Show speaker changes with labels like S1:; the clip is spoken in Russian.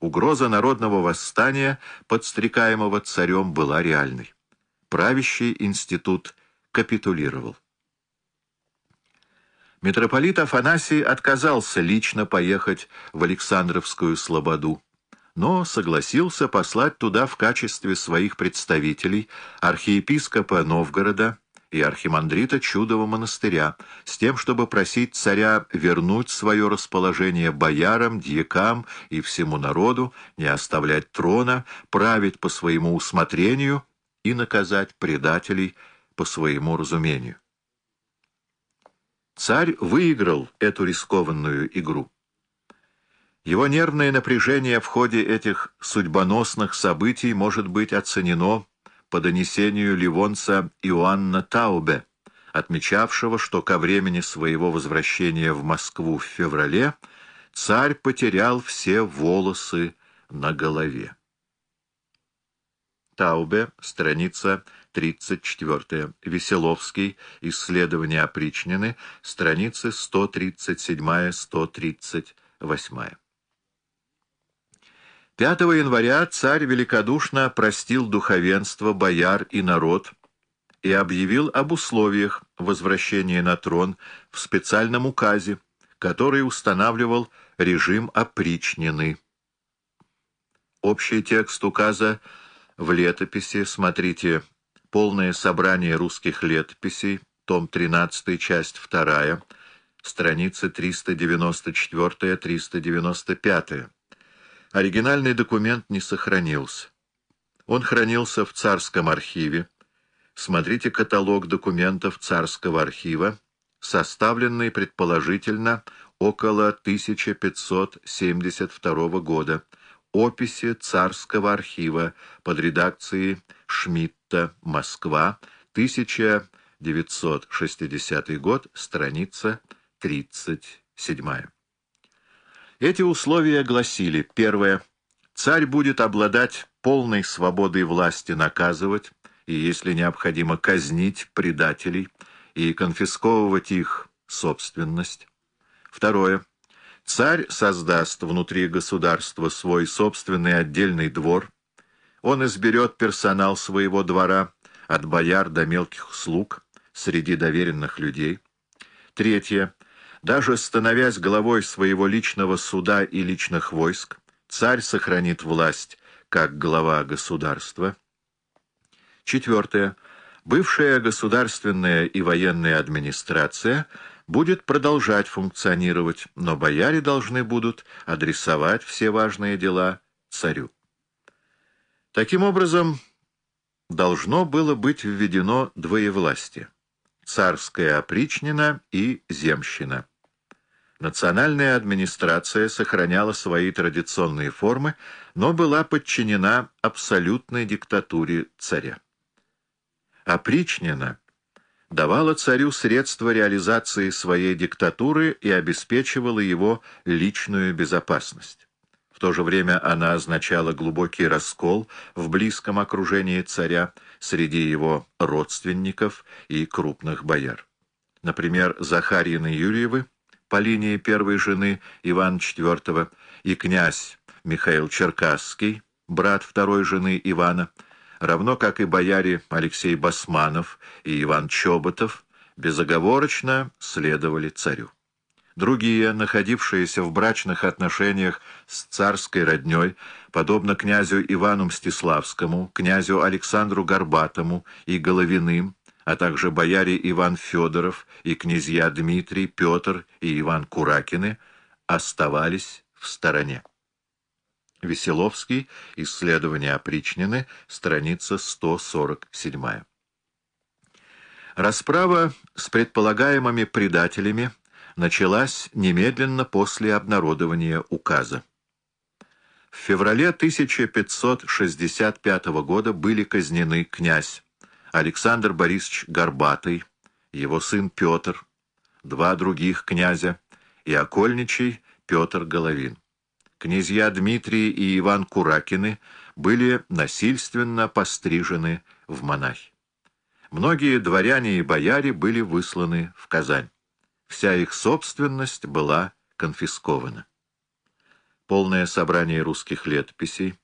S1: Угроза народного восстания, подстрекаемого царем, была реальной. Правящий институт капитулировал. Митрополит Афанасий отказался лично поехать в Александровскую Слободу, но согласился послать туда в качестве своих представителей архиепископа Новгорода и архимандрита Чудова монастыря, с тем, чтобы просить царя вернуть свое расположение боярам, дьякам и всему народу, не оставлять трона, править по своему усмотрению и наказать предателей по своему разумению. Царь выиграл эту рискованную игру. Его нервное напряжение в ходе этих судьбоносных событий может быть оценено по донесению ливонца Иоанна Таубе, отмечавшего, что ко времени своего возвращения в Москву в феврале царь потерял все волосы на голове. Таубе, страница 34. Веселовский. Исследования опричнины. Страницы 137-138. 5 января царь великодушно простил духовенство, бояр и народ и объявил об условиях возвращения на трон в специальном указе, который устанавливал режим опричнины. Общий текст указа в летописи смотрите Полное собрание русских летописей, том 13, часть 2, страницы 394-395. Оригинальный документ не сохранился. Он хранился в Царском архиве. Смотрите каталог документов Царского архива, составленный, предположительно, около 1572 года. Описи Царского архива под редакцией Шмидта, Москва, 1960 год, страница 37. Эти условия гласили, первое, царь будет обладать полной свободой власти наказывать и, если необходимо, казнить предателей и конфисковывать их собственность. Второе, царь создаст внутри государства свой собственный отдельный двор, он изберет персонал своего двора, от бояр до мелких слуг, среди доверенных людей. Третье. Даже становясь главой своего личного суда и личных войск, царь сохранит власть как глава государства. Четвертое. Бывшая государственная и военная администрация будет продолжать функционировать, но бояре должны будут адресовать все важные дела царю. Таким образом, должно было быть введено двоевластие – царская опричнина и земщина. Национальная администрация сохраняла свои традиционные формы, но была подчинена абсолютной диктатуре царя. Опричнина давала царю средства реализации своей диктатуры и обеспечивала его личную безопасность. В то же время она означала глубокий раскол в близком окружении царя среди его родственников и крупных бояр. Например, Захарьины Юрьевы по линии первой жены Ивана IV и князь Михаил Черкасский, брат второй жены Ивана, равно как и бояре Алексей Басманов и Иван Чоботов, безоговорочно следовали царю. Другие, находившиеся в брачных отношениях с царской родней, подобно князю Ивану Мстиславскому, князю Александру Горбатому и Головиным, а также бояре Иван Федоров и князья Дмитрий, Петр и Иван Куракины, оставались в стороне. Веселовский. Исследование опричнины. Страница 147. Расправа с предполагаемыми предателями началась немедленно после обнародования указа. В феврале 1565 года были казнены князь Александр Борисович Горбатый, его сын Петр, два других князя и окольничий Петр Головин. Князья Дмитрий и Иван Куракины были насильственно пострижены в монахи. Многие дворяне и бояре были высланы в Казань вся их собственность была конфискована. полное собрание русских летописей,